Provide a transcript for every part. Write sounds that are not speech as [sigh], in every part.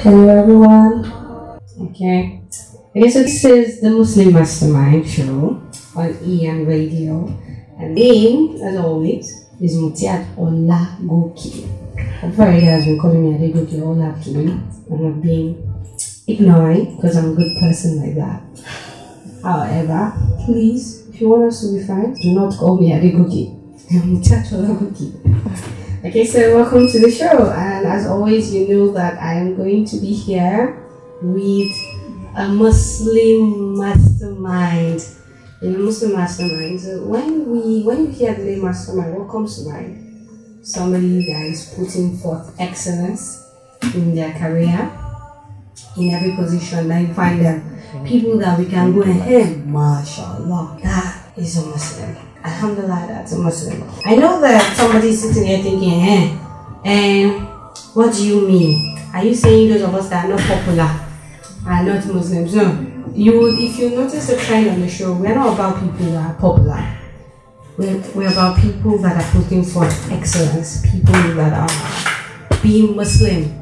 Hello everyone. Okay. Okay, so this is the Muslim Mastermind show on EN Radio. And name, as always, is Mutiat Olagoki. Everybody has been calling me a Adegoki all afternoon, and I've been ignoring because I'm a good person like that. However, please, if you want us to be friends, do not call me Adegoki. I'm [laughs] Mutiat Olagoki. Okay, so welcome to the show, and as always, you know that I am going to be here with a Muslim mastermind in a Muslim mastermind. So when we when you hear the name mastermind, what comes to mind? Somebody that is putting forth excellence in their career, in every position that you find them. People that we can go ahead, mashallah, that is a Muslim. Alhamdulillah, that's a Muslim. I know that somebody's sitting here thinking, eh, and what do you mean? Are you saying those of us that are not popular are not Muslims? No you if you notice the trend on the show, we're not about people that are popular. We're, we're about people that are putting forth excellence, people that are being Muslim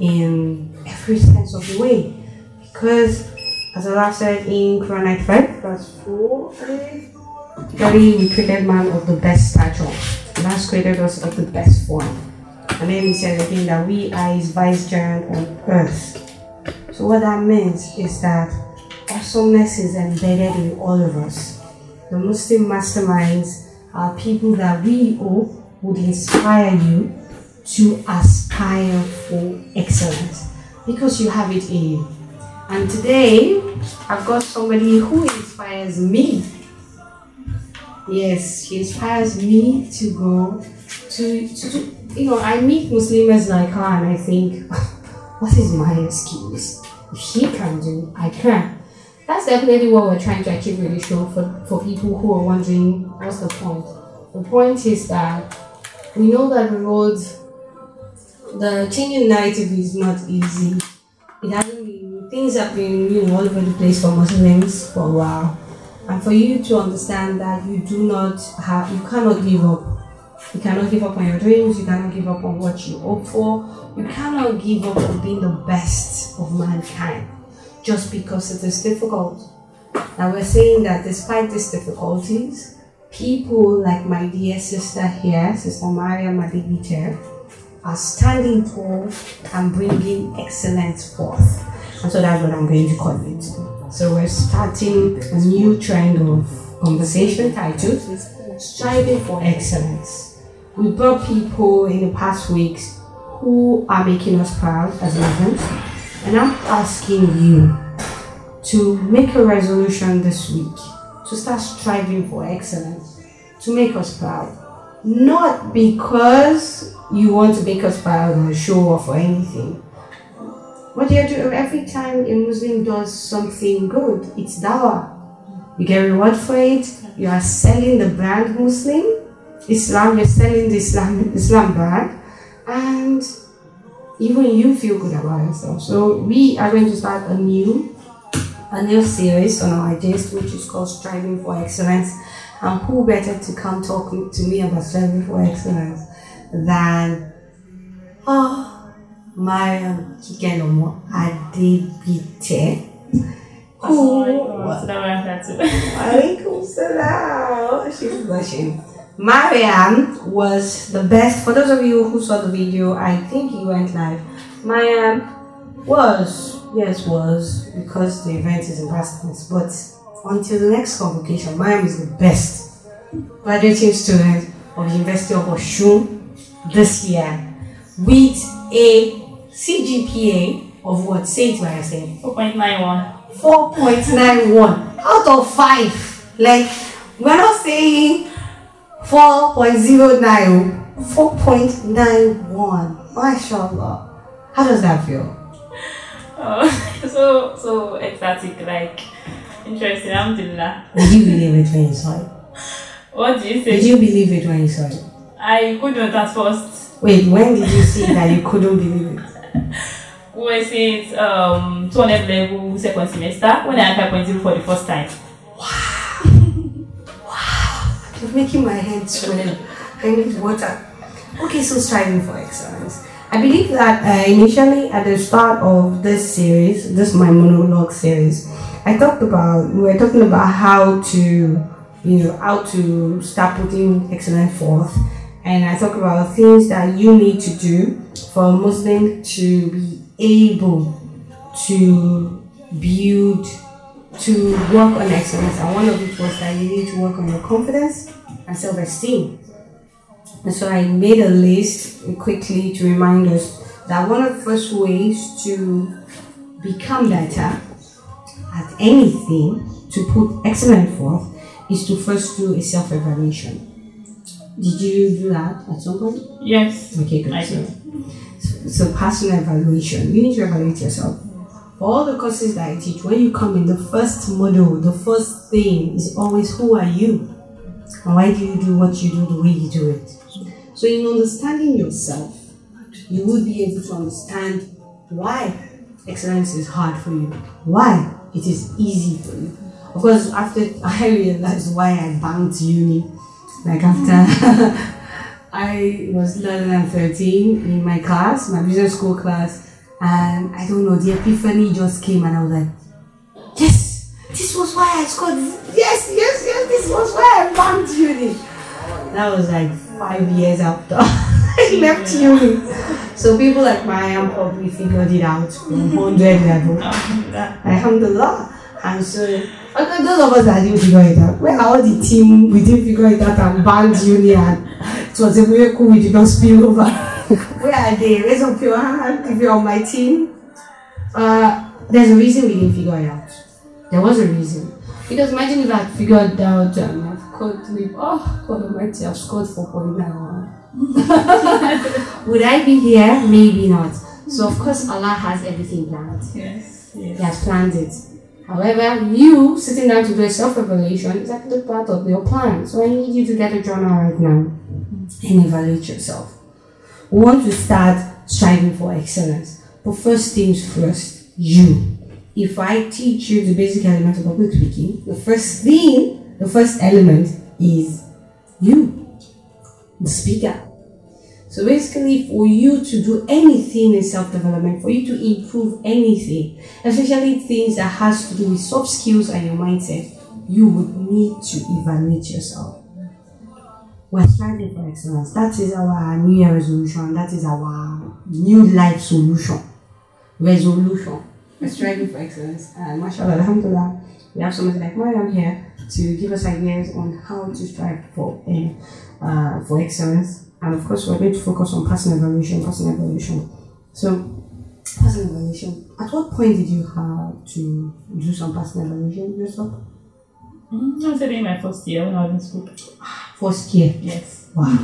in every sense of the way. Because as Allah said in Quran 95, verse 4, Very we created man of the best stature. And has created us of the best form. And then he said again that we are his vicegerent on earth. So what that means is that awesomeness is embedded in all of us. The Muslim masterminds are people that we hope would inspire you to aspire for excellence because you have it in you. And today, I've got somebody who inspires me. Yes, she inspires me to go to, to you know, I meet Muslims like her and I think, [laughs] what is my excuse? If she can do, I can that's definitely what we're trying to achieve with the show for, for people who are wondering what's the point. The point is that we know that the road, the changing narrative is not easy. It hasn't been, things have been you know, all over the place for Muslims for a while. And for you to understand that you do not have, you cannot give up. You cannot give up on your dreams, you cannot give up on what you hope for, you cannot give up on being the best of mankind just because it is difficult. And we're saying that despite these difficulties, people like my dear sister here, Sister Mariam Adegbite, are standing tall and bringing excellence forth. And so that's what I'm going to call it. So we're starting a new trend of conversation titled Striving for Excellence. We brought people in the past weeks who are making us proud as Muslims and I'm asking you to make a resolution this week to start striving for excellence, to make us proud. Not because you want to make us proud or show off or anything. What you do every time a Muslim does something good? It's dawah. You get reward for it. You are selling the brand Muslim, Islam. You're selling the Islam Islam brand, and even you feel good about yourself. So we are going to start a new a new series on our ideas which is called Striving for Excellence. And who better to come talk to me about striving for excellence than oh Mariam Kikelomo Adegbite. Who? Alaikum salam. She's blushing. Mariam was the best. For those of you who saw the video, I think he went live. Mariam was, yes, was, because the event is in past but until the next convocation, Mariam is the best graduating student of the University of Oshun this year with a CGPA of what? Say it by yourself. 4.91. 4.91 out of 5. Like, we're not saying 4.09, 4.91. MashaAllah. How does that feel? Oh, [laughs] so so ecstatic, like interesting. Alhamdulillah. Did you believe it when you saw it? What do you say? Did you believe it when you saw it? I couldn't at first. Wait, when did you see that you couldn't believe it? [laughs] We saying um 200 level second semester when I had 5.0 for the first time. Wow! You're making my head swell. I need water. Okay, so striving for excellence. I believe that uh, initially at the start of this series, this my monologue series, I talked about we were talking about how to, you know, how to start putting excellence forth, and I talked about things that you need to do for a Muslim to be able to build, to work on excellence, and one of it was that you need to work on your confidence and self-esteem. And so I made a list quickly to remind us that one of the first ways to become better at anything, to put excellence forth, is to first do a self evaluation. Did you do that at some point? Yes. Okay, good. I So, did. So personal evaluation. You need to evaluate yourself. All the courses that I teach, when you come in, the first module, the first thing is always who are you? And why do you do what you do the way you do it? So, in understanding yourself, you would be able to understand why excellence is hard for you, why it is easy for you. Of course, after [laughs] I realized why I bounced uni, like after [laughs] I was 11 and 13 in my class, my business school class, and I don't know, the epiphany just came, and I was like, yes, this was why I scored. Yes, yes, yes, this was why I bounced uni. That was like five years after [laughs] I left uni. So people like Mariam probably figured it out from 100 level. [laughs] Alhamdulillah. And so, okay, those of us that didn't figure it out, where are all the team we didn't figure it out and banned union? it was a miracle we did not spill over. [laughs] where are they? Raise up your hand if you're on my team. Uh, there's a reason we didn't figure it out. There was a reason. Because imagine if I figured out and I've scored with, oh, God Almighty, I've scored 4.91. [laughs] Would I be here? Maybe not. So, of course, Allah has everything planned. Yes. He has planned it. However, you sitting down to do a self revelation is actually part of your plan. So I need you to get a journal right now and evaluate yourself. We want to start striving for excellence. But first things first, you. If I teach you the basic element of public speaking, the first thing, the first element is you, the speaker. So basically, for you to do anything in self-development, for you to improve anything, especially things that has to do with soft skills and your mindset, you would need to evaluate yourself. We're striving for excellence. That is our New Year resolution. That is our new life solution. Resolution. We're striving for excellence. And mashallah, alhamdulillah, we have somebody like Mariam here to give us ideas on how to strive for uh, uh, for excellence. And of course, we're going to focus on personal evaluation, personal evaluation. So, personal evaluation. At what point did you have to do some personal evaluation yourself? Mm, I was in my first year when I was in school. [sighs] First year. Yes. Wow.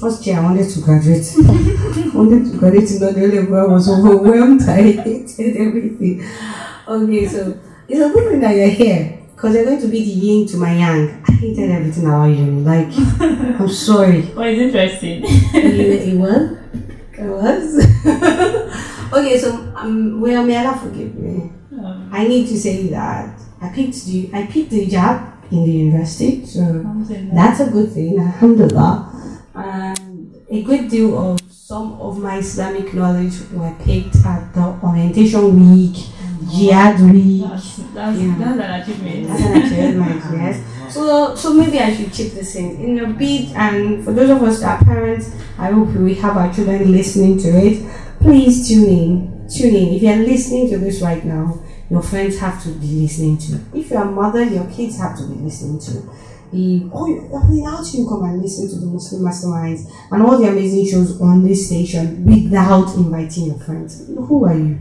First year, I wanted to graduate. I [laughs] wanted to graduate in the level I was overwhelmed. [laughs] I hated everything. Okay, so it's a good thing that you're here because you're going to be the yin to my yang. I hated everything about you. Like, [laughs] I'm sorry. Well, it's interesting. it, it was? It was? okay, so, um, well, may Allah forgive me. um, I need to say that I picked the, I picked the job in the university, so that's a good thing, alhamdulillah. And a good deal of some of my Islamic knowledge were picked at the orientation week, jihad week. That's, that's, Yeah. that's an achievement. That's an achievement, yes. Mm-hmm. So, so maybe I should chip this in in a bit. And for those of us that are parents, I hope we have our children listening to it. Please tune in. Tune in. If you're listening to this right now, your friends have to be listening to. If you're a mother, your kids have to be listening to. The, oh, you- how do you come and listen to the Muslim Masterminds and all the amazing shows on this station without inviting your friends? Who are you?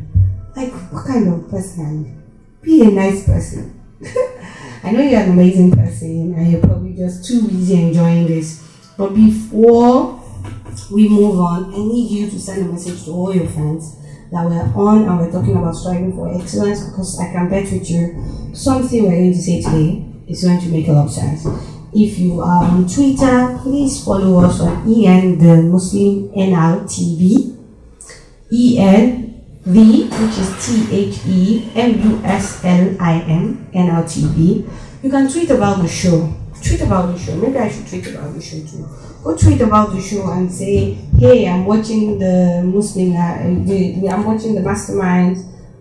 Like, what kind of person are you? Be a nice person. [laughs] I know you're an amazing person and you're probably just too busy enjoying this. But before we move on, I need you to send a message to all your friends that we're on and we're talking about striving for excellence because I can bet with you something we're going to say today is going to make a lot of sense. If you are on Twitter, please follow us on EN the Muslim NRTV. EN V, which is T H E M U S L I M N L T V. You can tweet about the show. Tweet about the show. Maybe I should tweet about the show too. go tweet about the show and say, "Hey, I'm watching the Muslim, uh, I'm watching the Mastermind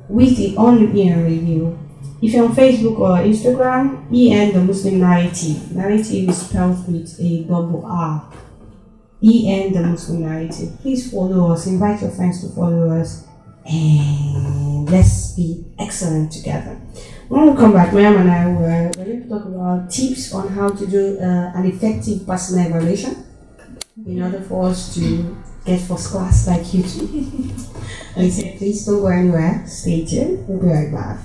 with the on EN Radio." If you're on Facebook or Instagram, EN the Muslim Narrative. Narrative is spelled with a double R. EN the Muslim Narrative. Please follow us. Invite your friends to follow us, and let's be excellent together. When we come back, Miriam and I were going to talk about tips on how to do uh, an effective personal evaluation in order for us to get first class like you two. okay, [laughs] please don't go anywhere. Stay tuned. We'll be right back.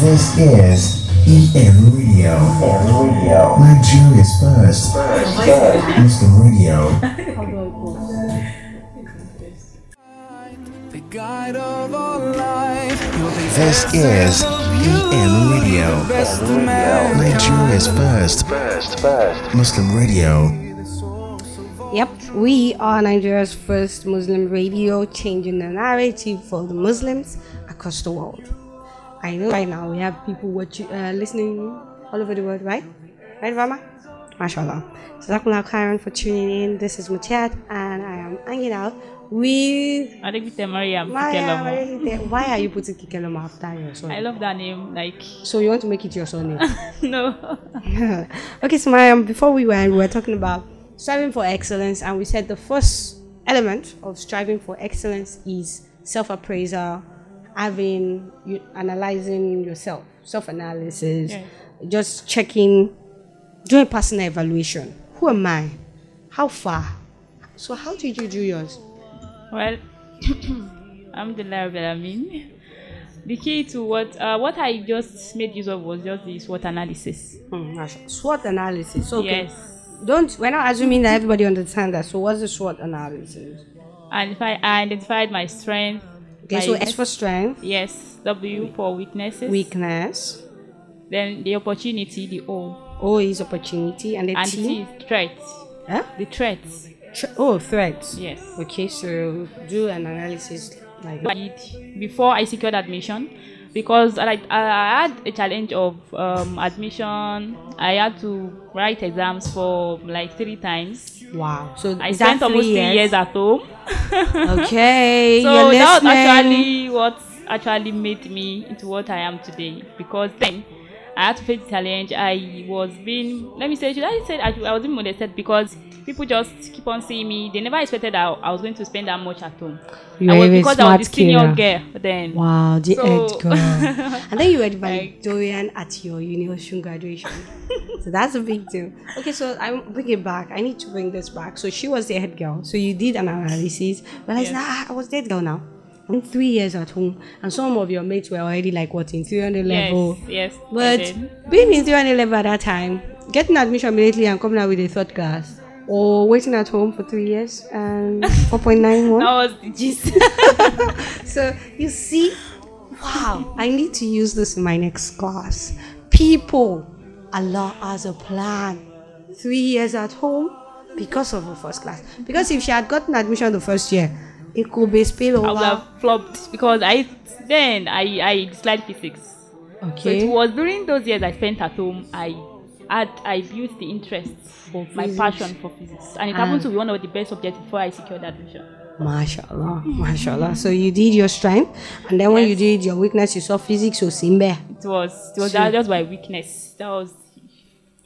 This is EN Radio. EN Radio. Nigeria's first. Muslim Radio. [laughs] The guide This essence is of you, EN Radio. the best of mankind. Nigeria's first. Muslim Radio. Yep, we are Nigeria's first Muslim radio, changing the narrative for the Muslims across the world. I know right now we have people watching, uh, listening all over the world, right? Right, Rama? MashaAllah. Jazakumullah khairan for tuning in. This is Mutiat, and I am hanging out with Adegbite Mariam Mariam. Kikelomo. Why are you putting Kikelomo after your son? I love that name. Like, So you want to make it your son name? [laughs] no. [laughs] okay, so Mariam, before we went, we were talking about striving for excellence, and we said the first element of striving for excellence is self-appraisal, having you analyzing yourself, self-analysis, just checking, doing personal evaluation. Who am I? How far? So how did you do yours? Well, [coughs] Alhamdulillah Alamin. The key to what uh, what I just made use of was just the SWOT analysis. Mashallah. SWOT analysis. Okay. Yes. Don't. We're not assuming that everybody understands that. So what's the SWOT analysis? And if I, I identified my strength. Okay. my So S for strength, Yes, W for weaknesses. weakness. Then the opportunity, the O. O is opportunity, and the And T. T is threats. Huh? The threats. Oh, threats. Yes. Okay, so do an analysis like did before I secured admission because I, I, had a challenge of um, admission. I had to write exams for like three times. wow. So I spent almost three three years at home. [laughs] Okay, so that was actually what actually made me into what I am today because then I had to face the challenge. I was being, let me say, should I say I, I was being molested because people just keep on seeing me. They never expected that I was going to spend that much at home. You I were was, a because I smart was the senior kid. girl then. Wow, the So- head girl. [laughs] and then you were the Like- valedictorian at your university graduation. so that's a big deal. Okay, so I'm bring it back. I need to bring this back. So she was the head girl. So you did an analysis. But Yes. nah, I was the head girl now. I'm three years at home, and some of your mates were already like what in 300 level. Yes, yes. But being in 300 level at that time, getting admission immediately and coming out with a third class, or waiting at home for three years and [laughs] 4.91. that was the gist. [laughs] So you see, wow, I need to use this in my next class. People, Allah has a plan. Three years at home because of her first class. Because if she had gotten admission the first year, it could be I would spillover. have flopped because I then I I disliked physics. Okay. So it was during those years I spent at home. I had I built the interest, For my physics. passion for physics, and it Ah. happened to be one of the best subjects before I secured admission. Mashallah, mashallah. So you did your strength, and then when you did your weakness, you saw physics or simbe. It was it was So- that, that was my weakness. That was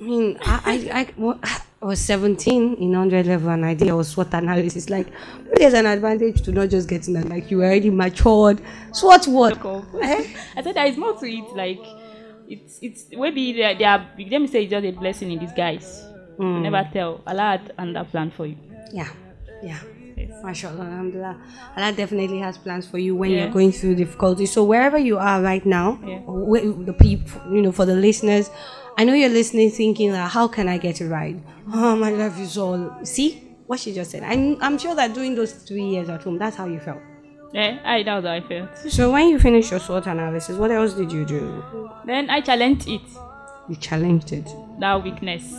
I mean, I, I, I, well, I was 17 in 100 level and I did your SWOT analysis. Like, maybe there's an advantage to not just getting that, like, you already matured. SWOT what? Eh? [laughs] I said there is more to it. Like it's it's maybe they are, they are let me say it's just a blessing in disguise. You never tell. Allah had another plan for you. Yeah, yeah. Yes. MashaAllah, alhamdulillah. Allah definitely has plans for you when Yeah. you're going through difficulties. So wherever you are right now, Yeah. the people, you know, for the listeners, I know you're listening, thinking like, how can I get it right? Oh, my life is all. See what she just said. I'm, I'm sure that during those three years at home, that's how you felt. Yeah, I that was how I felt. So when you finished your SWOT analysis, what else did you do? Then I challenged it. You challenged it. that weakness.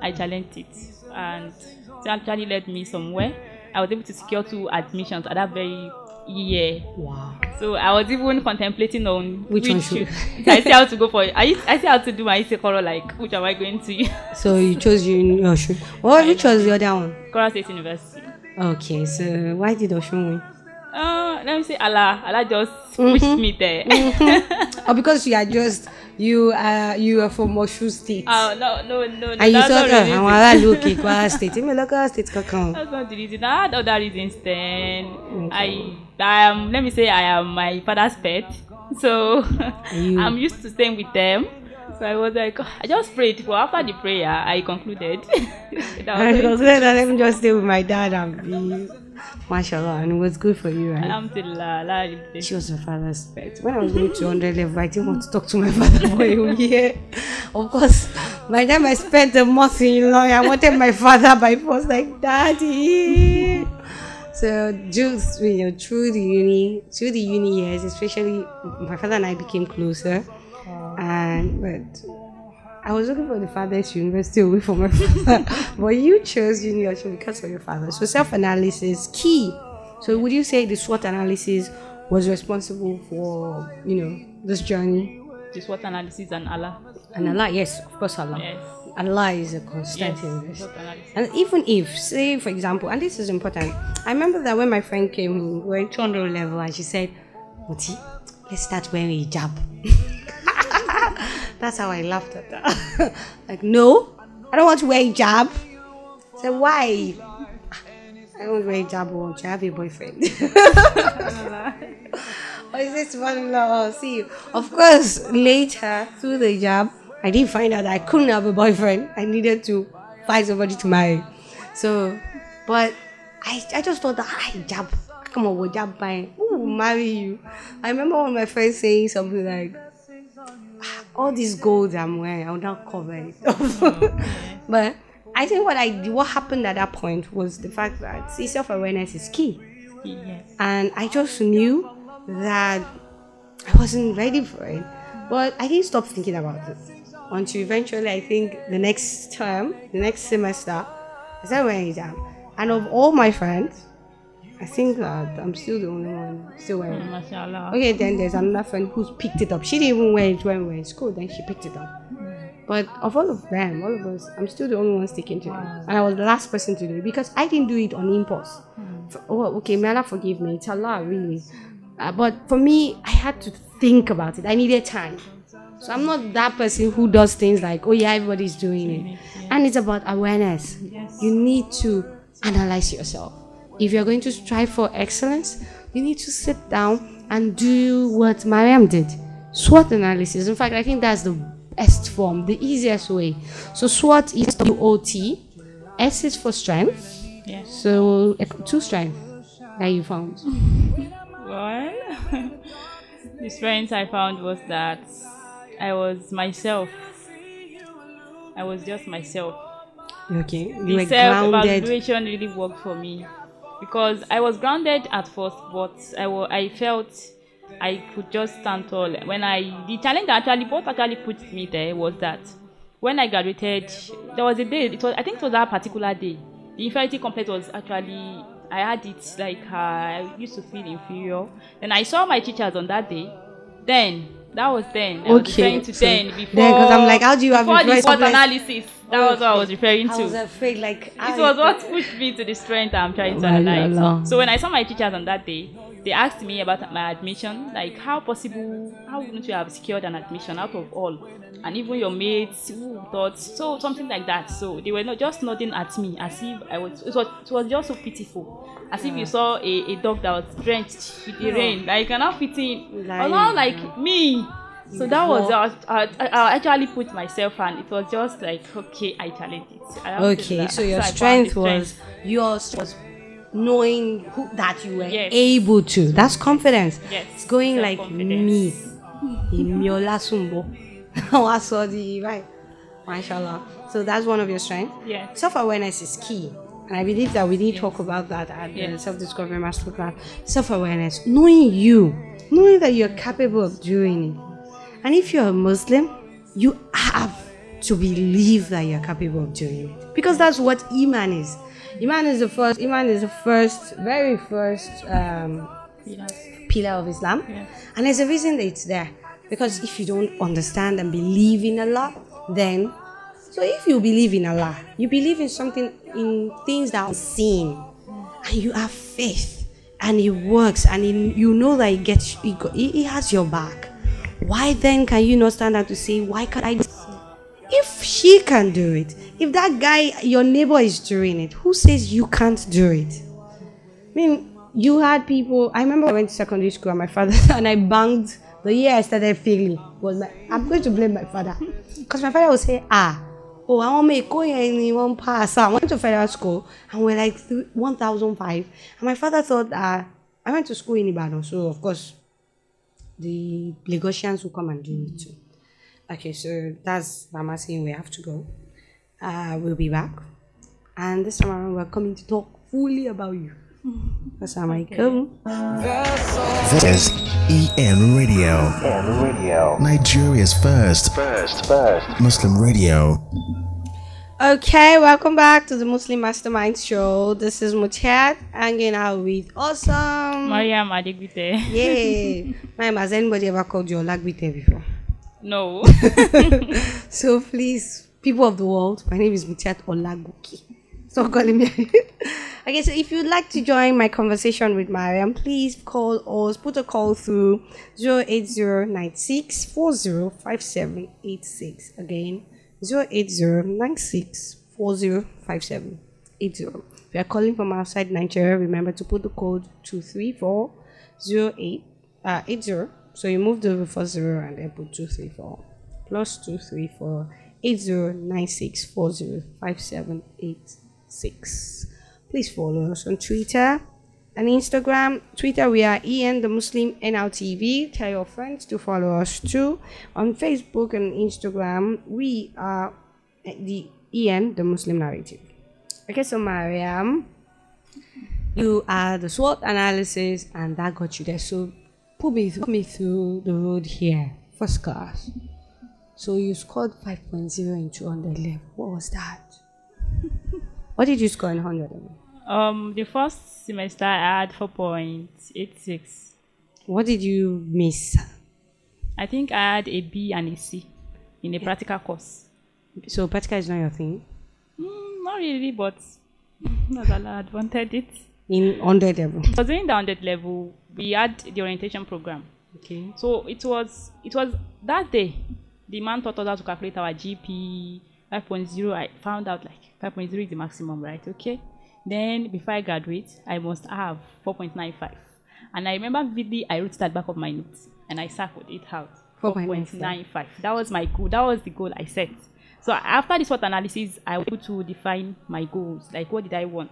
I challenged it, and it actually led me somewhere. I was able to secure two admissions at that very year. Wow. So I was even contemplating on Which one shoe- should- [laughs] I see how to go for it. I I see how to do my Isekoro like which am I going to? So you chose uni Oshun. Well, which was the other one? Kwara State University. Okay, so why did Oshun win? Uh, let me say Allah. Allah just pushed Mm-hmm. me there. [laughs] Oh, because you are just you are you are from Oshun State. oh no no no and you that's saw not her the àwọn aráàlú òkè Kwara State èmi lọ Kwara State kankan. That's not the reason. I had other reasons then. I I am let me say I am my father's pet. So [laughs] I'm used to staying with them. So I was like I just prayed. Well, after the prayer I concluded. [laughs] I was like, let me just stay with my dad and be, mashallah, and it was good for you, right? Alhamdulillah. Allah is blessed. She was my father's pet. When I was going to 100 level, I didn't want to talk to my [laughs] father for a year. Of course, by the time I spent a month in law, I wanted my father by force, like, Daddy. So, just, you know, through the uni, through the uni years, especially, my father and I became closer. And, but I was looking for the farthest university away from my father, [laughs] but you chose uni because of your father. So self analysis key. So would you say the SWOT analysis was responsible for you know this journey? The SWOT analysis and Allah. And Allah, yes, of course, Allah. Yes. Allah is a constant Yes. in this. And even if, say, for example, and this is important, I remember that when my friend came, we were in 200 level, and she said, Moti, let's start wearing hijab. [laughs] That's how I laughed at that. [laughs] like, no, I don't want to wear hijab. I said, why? I don't wear hijab, want to have a boyfriend. [laughs] Or is this one law? See, of course, later through the hijab, I did find out I couldn't have a boyfriend. I needed to find somebody to marry. So, but I, I just thought that ah, hijab, come on, hijab, who will marry you? I remember one of my friends saying something like, "Ah, all this gold I'm wearing, I will not cover it. [laughs] but I think what I what happened at that point was the fact that see, self awareness is key Yes. and I just knew that I wasn't ready for it. But I didn't stop thinking about it until eventually I think the next term, the next semester, I started wearing hijab. And of all my friends, I think that I'm still the only one still wearing. it. Mashallah. Okay, then there's another friend who's picked it up. She didn't even wear it when we were in school, then she picked it up. But of all of them, all of us, I'm still the only one sticking to it. And I was the last person to do it because I didn't do it on impulse. F- Oh, okay, may Allah forgive me. It's Allah, really. Uh, but for me, I had to think about it. I needed time. So I'm not that person who does things like, oh yeah, everybody's doing it. And it's about awareness. You need to analyze yourself. If you're going to strive for excellence, you need to sit down and do what Mariam did. SWOT analysis. In fact, I think that's the best form, the easiest way. So SWOT is W-O-T. S is for strength. Yes. So two strength that you found. Well, [laughs] the strength I found was that I was myself. I was just myself. Okay. You The were self grounded. evaluation really worked for me because I was grounded at first, but I wa- I felt I could just stand tall. When I the challenge that actually what actually put me there was that when I graduated, there was a day. It was I think it was that particular day. The inferiority complex was actually I had it like uh, I used to feel inferior. Then I saw my teachers on that day. Then that was then. I was Okay, referring to so then before. then, 'cause I'm like, how do you have before the SWOT analysis? That was what I was referring to. I was afraid, like, It was what pushed me to the strength I'm trying to analyze. So when I saw my teachers on that day, they asked me about my admission, like how possible, how wouldn't you have secured an admission out of all, and even your mates who thought so something like that. So they were not just nodding at me as if I was. It was, it was just so pitiful, as if you saw a, a dog that was drenched with the rain. Like you cannot fit in, Like- or not like me. So that was uh, I, I, I actually put myself and it was just like okay I challenged it. I have to do Okay, so your found strength was yours was knowing who that you were Yes. able to. That's confidence. Yes, It's going like me. Imiola Sumbo. I saw the right. Mashallah. So that's one of your strengths. Yes. Self awareness is key. And I believe that we did talk about that at the self discovery masterclass. Self awareness, knowing you, knowing that you're capable of doing it. And if you're a Muslim, you have to believe that you're capable of doing it. Because that's what Iman is. Iman is the first, Iman is the first, very first um, pillar of Islam. Yeah. And there's a reason that it's there. Because if you don't understand and believe in Allah, then so if you believe in Allah, you believe in something in things that are seen, and you have faith, and it works, and it, you know that it gets it, it, it has your back. Why then can you not stand up to say, why can't I? She can do it, if that guy, your neighbor is doing it, who says you can't do it? I mean, you had people. I remember I went to secondary school and my father [laughs] and I banged the year I started failing was my. I'm going to blame my father because my father would say, ah, oh, I want to go in one pass. I went to federal school and we're like th- 1,005. And my father thought, uh, I went to school in Ibadan, so of course the Lagosians will come and do it too. Okay, so that's Mama saying we have to go. Uh, we'll be back. And this time around, we're coming to talk fully about you. [laughs] Assalamualaikum. This is EN Radio. EN Radio. Nigeria's first. First. First. Muslim radio. Okay, welcome back to the Muslim Mastermind Show. This is Mutiat hanging out with awesome. Mariam Adegbite. Yay! Ma'am, has anybody ever called you Olagbite before? No. [laughs] So please, people of the world, my name is Mutiat Olagoki. Stop calling me. [laughs] okay, so if you'd like to join my conversation with Mariam, please call us, put a call through 08096 Again, 08096 If you are calling from outside Nigeria, remember to put the code 23408 uh, 80. So you move the before zero and then put 234 plus 234 8096 405786. Please follow us on Twitter and Instagram. Twitter, we are EN the Muslim NLTV. Tell your friends to follow us too. On Facebook and Instagram, we are the EN the Muslim Narrative. Okay, so Mariam, you are the SWOT analysis, and that got you there. So put me, put me through the road here, first class. So you scored 5.0 in 200 level. What was that? [laughs] what did you score in 100 um, the first semester I had 4.86. What did you miss? I think I had a B and a C in a practical course. So practical is not your thing. Mm, not really, but [laughs] not allowed. Wanted it. In 100 level. So during the 100 level, we had the orientation program. Okay. So it was it was that day the man taught us how to calculate our GP 5.0. I found out like 5.0 is the maximum, right? Okay. Then before I graduate, I must have 4.95. And I remember vividly I wrote that back of my notes and I circled it out. 4.95. 4.95. That was my goal. That was the goal I set. So after this SWOT analysis, I was able to define my goals. Like what did I want?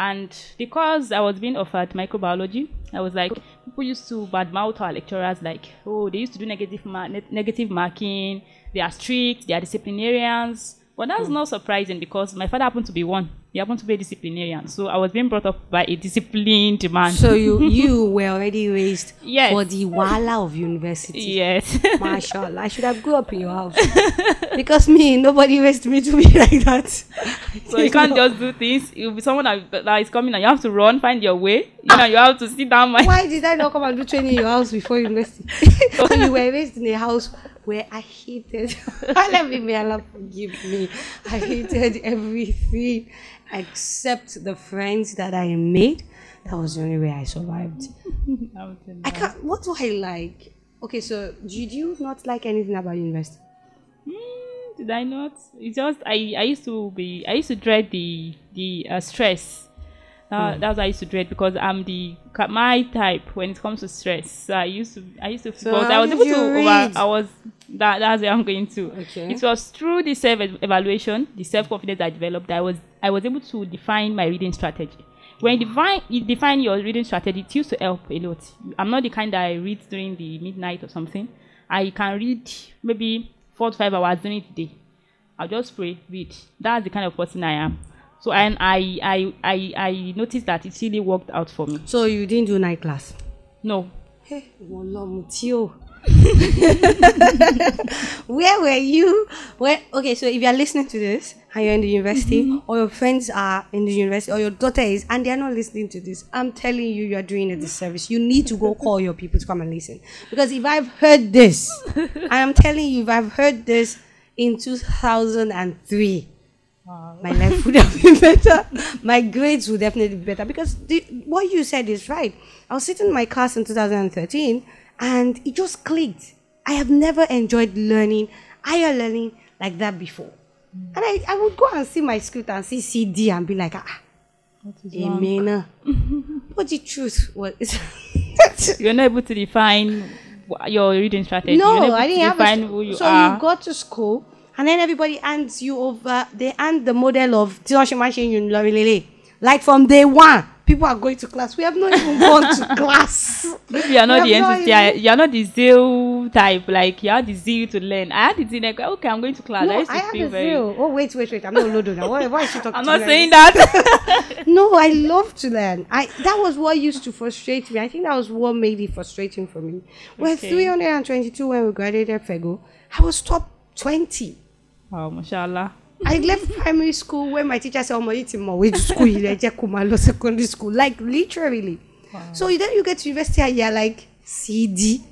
And because I was being offered microbiology, I was like, people used to badmouth our lecturers, like, oh, they used to do negative ma- ne- negative marking, they are strict, they are disciplinarians. But that's hmm. not surprising because my father happened to be one. He happened to be a disciplinarian. So I was being brought up by a disciplined man. So you [laughs] you were already raised Yes. for the wala of university. yes. [laughs] Mashallah, I should have grew up in your house. [laughs] because me, nobody raised me to be like that. so you can't just do things. You'll be someone that, that is coming and you have to run, find your way. You know, you have to sit down. My, Why did I not come and do training in your house before university? so you were raised in a house where I hated. [laughs] Me, may Allah forgive me. I hated everything except the friends that I made. That was the only way I survived. I can't. What do I like? Okay, so did you not like anything about university? Mm, did I not? It's just I, I used to be I used to dread the the uh, stress. Uh, That's what I used to dread because I'm the my type when it comes to stress. So I used to I used to So I was able to over. I was that that's where I'm going to. Okay. It was through the self evaluation, the self confidence I developed. that I was I was able to define my reading strategy. When you define you define your reading strategy, it used to help a lot. I'm not the kind that I read during the midnight or something. I can read maybe four to five hours during the day. I'll just pray, read. That's the kind of person I am. So and I I I I noticed that it really worked out for me. So you didn't do night class? No, Hey. Where were you? Where? Okay, so if you are listening to this and you're in the university, Mm-hmm. or your friends are in the university, or your daughter is, and they're not listening to this, I'm telling you, you're doing a disservice. You need to go [laughs] call your people to come and listen. Because if I've heard this, [laughs] I am telling you, if I've heard this in 2003, my life would have been [laughs] better. My grades would definitely be better because the, what you said is right. I was sitting in my class in 2013 and it just clicked. I have never enjoyed learning, higher learning like that before. And I, I would go and see my script and see CD and be like, ah, amen. [laughs] but the truth was, [laughs] You're not able to define your reading strategy. No, I didn't have a define st- who you so you go to school and then everybody hands you over they hand the model of Tinoshi machine you Lele. Like from day one, people are going to class. We have not even gone to [laughs] class. Maybe you're not We the not even- You're not the zeal type. Like you have the zeal to learn. I had the zeal. Like okay, I'm going to class. I used to I have a very. zero. Oh wait, wait, wait! I'm not Lodo now. Why, why is she talking? I'm to not saying like that. [laughs] No, I love to learn. I that was what used to frustrate me. I think that was what made it frustrating for me. We're Okay. 322 when we graduated Fego. I was top 20. Oh, mashallah. I left primary school when my teacher said, "Omo, it's more way to school, you like secondary school." Like literally. So then you get to university and you're like CD,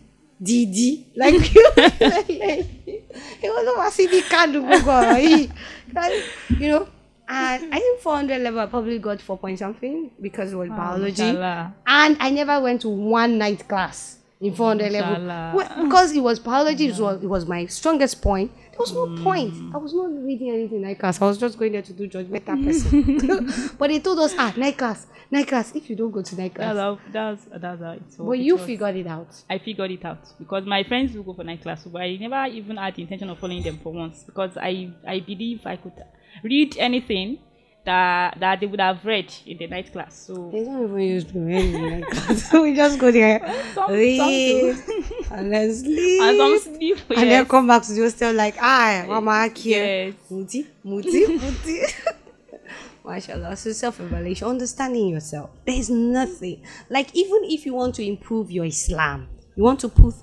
DD, like [laughs] you. it was over CD card to go go. Like, you know. And I think 400 level I probably got four point something because it was biology. mashallah. And I never went to one night class in 400 level Well, because it was biology. It was, it was my strongest point. There was no point. I was not reading anything night class. I was just going there to do judgmental person. [laughs] but they told us, ah, night class, night class. If you don't go to night That's how, that's, that's how it was. but it you was. figured it out. I figured it out because my friends will go for night class, but I never even had the intention of following them for once because I I believe I could read anything that that they would have read in the night class. So They don't even use to read in night class. [laughs] we just go there, [laughs] some read, do. and then sleep. and some sleep. and then come back to the hostel like, ah, mama here. Yes. Muti, muti, muti. [laughs] Mashallah. So self-revelation, understanding yourself. There is nothing. Like even if you want to improve your Islam, you want to put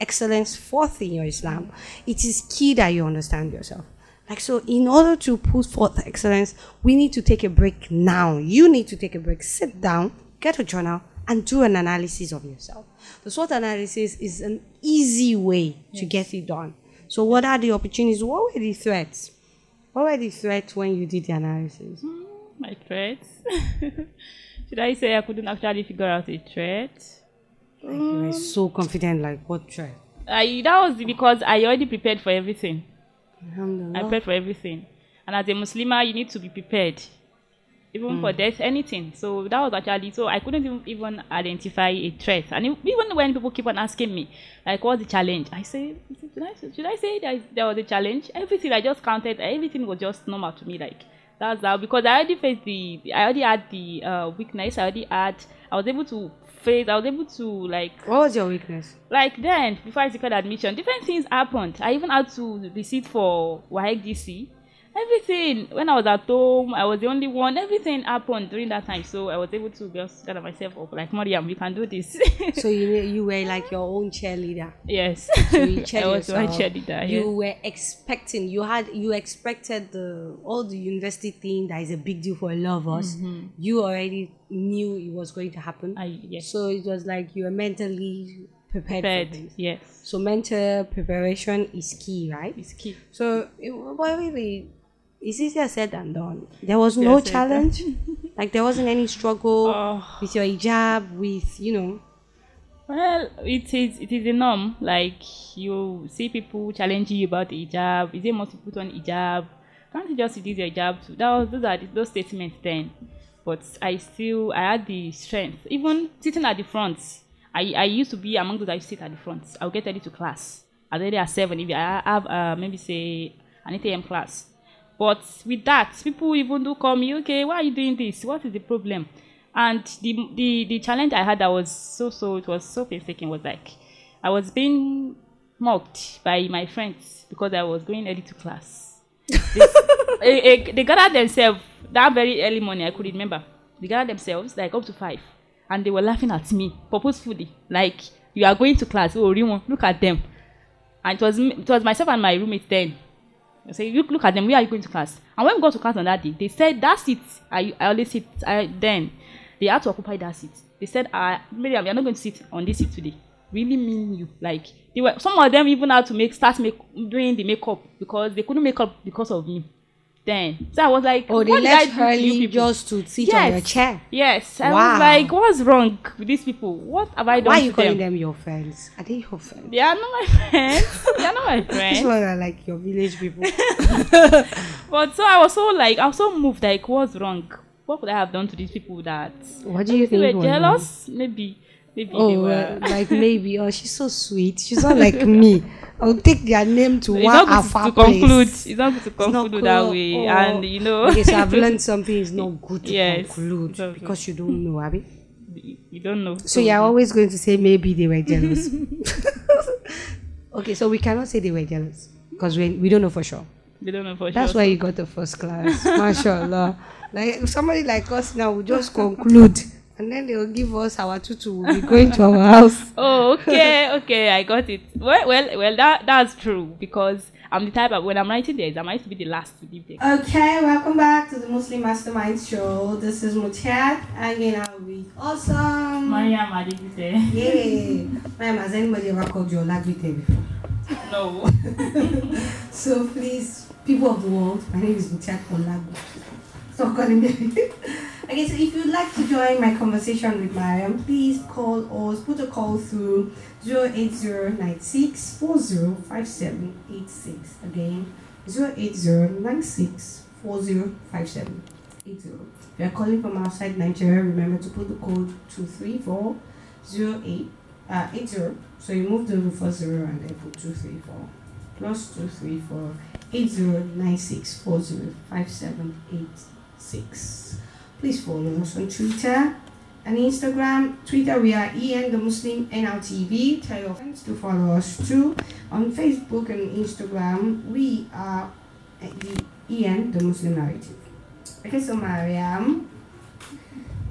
excellence forth in your Islam, it is key that you understand yourself. Like so, in order to put forth excellence, we need to take a break now. You need to take a break. Sit down, get a journal, and do an analysis of yourself. The SWOT analysis is an easy way to get it done. So, what are the opportunities? What were the threats? What were the threats when you did the analysis? Hmm, my threats. [laughs] Should I say I couldn't actually figure out a threat? You were so confident, like what threat? I that was because I already prepared for everything. I prepared for everything. And as a Muslimah, you need to be prepared, even for death, anything. So that was actually so I couldn't even, even identify a threat. And even when people keep on asking me, like, what's the challenge? I say, should I, should I say there, is, there was a challenge? Everything I just counted, everything was just normal to me. Like that's how because I already faced the, I already had the uh, weakness. I already had, I was able to face, I was able to like What was your weakness? like then before I secured admission, different things happened. I even had to receipt for WAEC. Everything when I was at home, I was the only one. Everything happened during that time, so I was able to just gather myself up. Like Mariam, you can do this. So you [laughs] you were like your own cheerleader. yes, So you cheered [laughs] I was my cheerleader. You yes. were expecting. You had you expected the all the university thing that is a big deal for a lot of us. Mm-hmm. You already knew it was going to happen. I yes. So it was like you were mentally prepared. Prepared. Yes, So mental preparation is key, right? it's key. So it, but really, it's easier said than done. There was no than- challenge. [laughs] like there wasn't any struggle Oh. with your hijab, with you know. Well, it is it is a norm. Like you see people challenging you about the hijab. Is it must put on hijab? Can't you just reduce your hijab? That was those are the, those statements then. But I still I had the strength. Even sitting at the front, I, I used to be among those that used to sit at the front. I'll get ready to class. As early as seven. If I have uh, maybe say an 8 a.m. class. But with that, people even do call me, okay, why are you doing this? What is the problem? And the the, the challenge I had that was so so it was so painstaking was like I was being mocked by my friends because I was going early to class. [laughs] They, eh, eh, they gathered themselves that very early morning, I could remember. They gathered themselves like up to five and they were laughing at me purposefully. Like you are going to class, oh Rimo, look at them. And it was it was myself and my roommate then I say, look, look at them. Where are you going to class? And when we got to class on that day, they said that seat. I, I always sit. I, then they had to occupy that seat. They said, uh, Miriam, you're not going to sit on this seat today. Really mean you. Like they were. Some of them even had to make start make doing the makeup because they couldn't make up because of me. Then so I was like, Oh, they what did I left early just to sit on your chair. Yes, I Wow. was like, what's wrong with these people? What have I done Why are you calling them? them your friends? Are they your friends? They are not my friends. [laughs] they are not my [laughs] friends. one are like your village people. [laughs] But so I was so like, I was so moved. Like, what's wrong? What could I have done to these people that What do you they think? were was wrong? jealous? Maybe, maybe they Oh, were. uh, like [laughs] maybe. Oh, she's so sweet. She's not like me. I'll take their name to it's one not good alpha to, to conclude. It's not good to not conclude that cool. way. Oh. And you know, Okay, so I've learned [laughs] something is not good to Yes, conclude it's not good. because you don't know, Abby. you don't know. So you're always going to say maybe they were jealous. [laughs] okay, so we cannot say they were jealous because we, we don't know for sure. They don't know for That's sure. why you got the first class. Mashallah. Like somebody like us now will just conclude and then they will give us our tutu. We'll be going to our house. [laughs] Oh, okay, okay, I got it. Well, well, well, that that's true because I'm the type of when I'm writing the exam, I used to be the last to leave the exam. Okay, welcome back to the Muslim Mastermind Show. This is Mutiat hanging out with awesome. Mariam Adegbite. Yeah. Ma'am, has anybody ever called you Olagbite before? No. [laughs] So please, people of the world, my name is Mutiat Olagbo. Stop calling me. okay, so if you'd like to join my conversation with Mariam, please call us, put a call through 08096 405786. Again, 08096 405780. If you're calling from outside Nigeria, remember to put the code 23408 uh, 80. So you move the first zero and then put 234 plus 234 8096 405786. Please follow us on Twitter and Instagram. Twitter, we are EN the Muslim NLTV. Tell your friends to follow us too. On Facebook and Instagram, we are the EN the Muslim Narrative. Okay, so Mariam,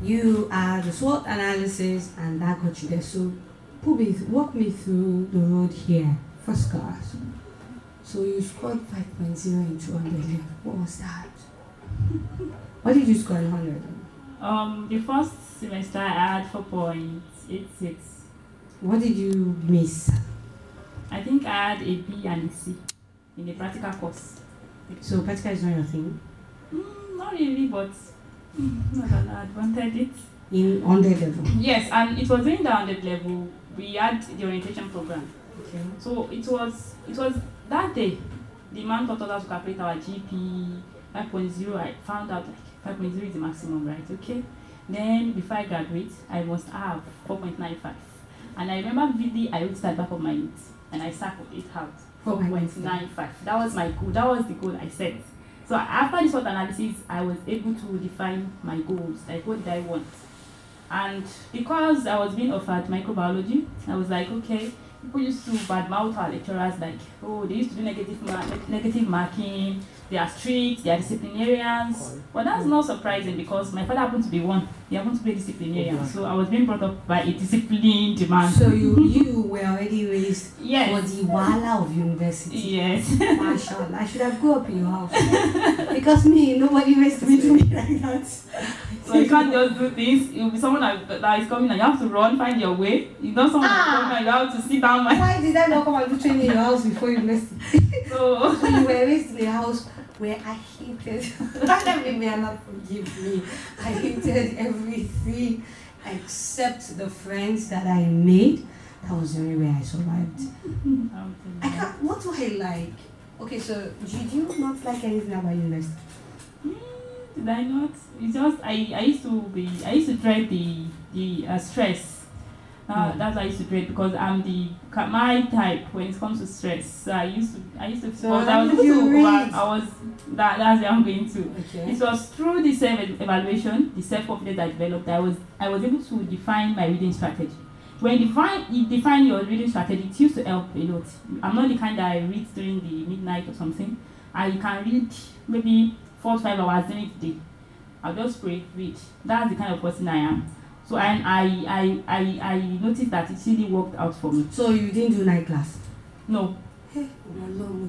you are the SWOT analysis, and that got you there. So, put walk me through the road here, first class. So you scored 5.0 in 200 level. What was that? [laughs] what did you score in 100? Um, the first semester I had four point eight six. What did you miss? I think I had a B and a C in the practical course. So practical is not your thing. Mm, not really, but mm, not that I wanted it. In 100 level. Yes, and it was during the 100 level we had the orientation program. Okay. So it was it was that day the man taught us to calculate our GP 5.0. I found out like 5.0 is the maximum, right? Okay. Then before I graduate, I must have 4.95. And I remember vividly I would start back on my it and I circled it out. 4.95. That was my goal. That was the goal I set. So after this SWOT analysis, I was able to define my goals. Like what did I want? And because I was being offered microbiology, I was like, okay, people used to badmouth our lecturers like, oh, they used to do negative mar- negative marking, they are strict, they are disciplinarians. But that's not surprising because my father happened to be one. He happened to be a disciplinarian. So I was being brought up by a disciplined man. So you you were already raised [laughs] for yes. the wala of university. Yes. [laughs] Mashallah, I should have grew up in your house. [laughs] because me, nobody raised me to be like that. So you can't just do things. You'll be someone that, that is coming and you have to run, find your way. You know someone that's Ah. coming and you have to sit down. Why did I not come and do training in your house before university? so So you were raised in a house where I hated. Let me Allah forgive me. I hated everything except the friends that I made. That was the only way I survived. [laughs] I can't. What do I like? Okay, so did you not like anything about university? Did I not? It's just I, I used to be I used to dread the the uh, stress. Uh. That's what I used to dread because I'm the my type when it comes to stress. So I used to I used to So I was to I was that that's where I'm going to. Okay. It was through the self evaluation, the self confidence I developed. I was I was able to define my reading strategy. When you define you define your reading strategy, it used to help a lot. I'm not the kind that I read during the midnight or something. I can read maybe four to five hours during the day. I'll just pray, read. That's the kind of person I am. So I I I I, I noticed that it really worked out for me. So you didn't do night class. No,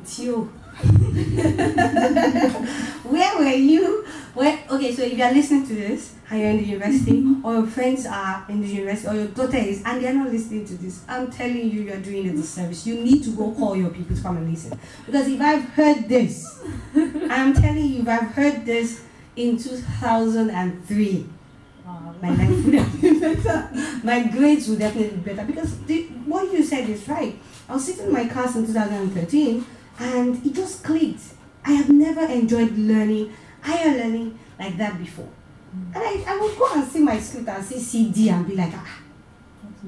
tí. [laughs] Where were you? Where, okay, so if you are listening to this and you're in the university, [laughs] or your friends are in the university, or your daughter is, and they're not listening to this, I'm telling you, you're doing a disservice. You need to go call your people to come and listen. Because if I've heard this, [laughs] I'm telling you, if I've heard this in 2003, my life would have been [laughs] better. My grades would definitely be better. Because the, what you said is right. I was sitting in my class in 2013 and it just clicked. I have never enjoyed learning, higher learning like that before. And I, I would go and see my script and see CD and be like, ah,